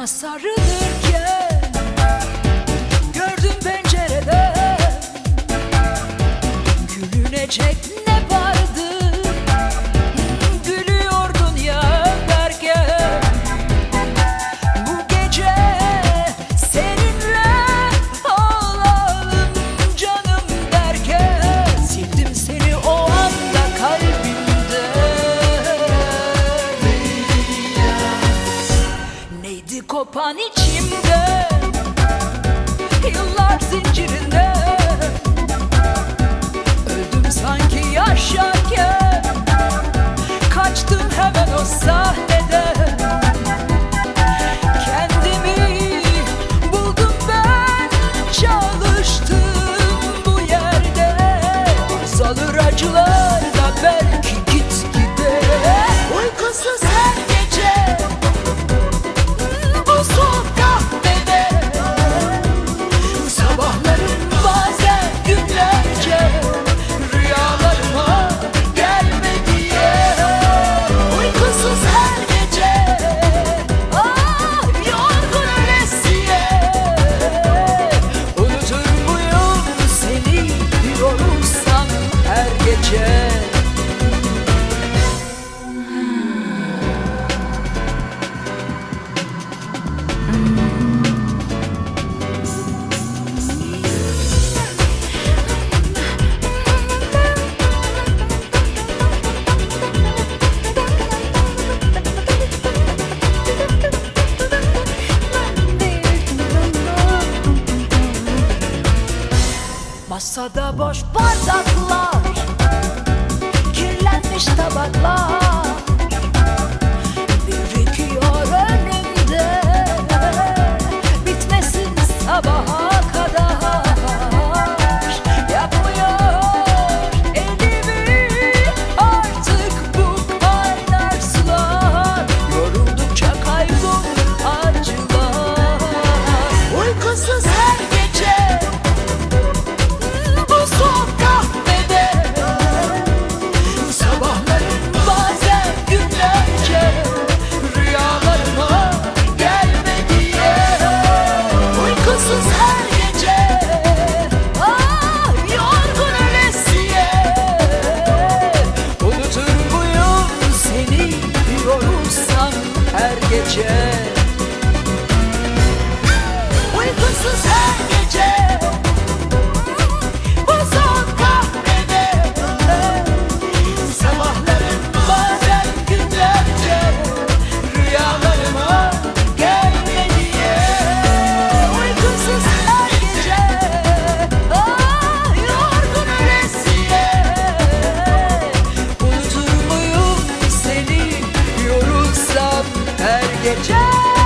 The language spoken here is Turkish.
Sana sarılırken gördüm pencereden Gülünecek kopan içimde Yıllar zincirinde. Öldüm sanki yaşarken Kaçtım hemen o sahne Masada boş bardaklar. kitchen. did you?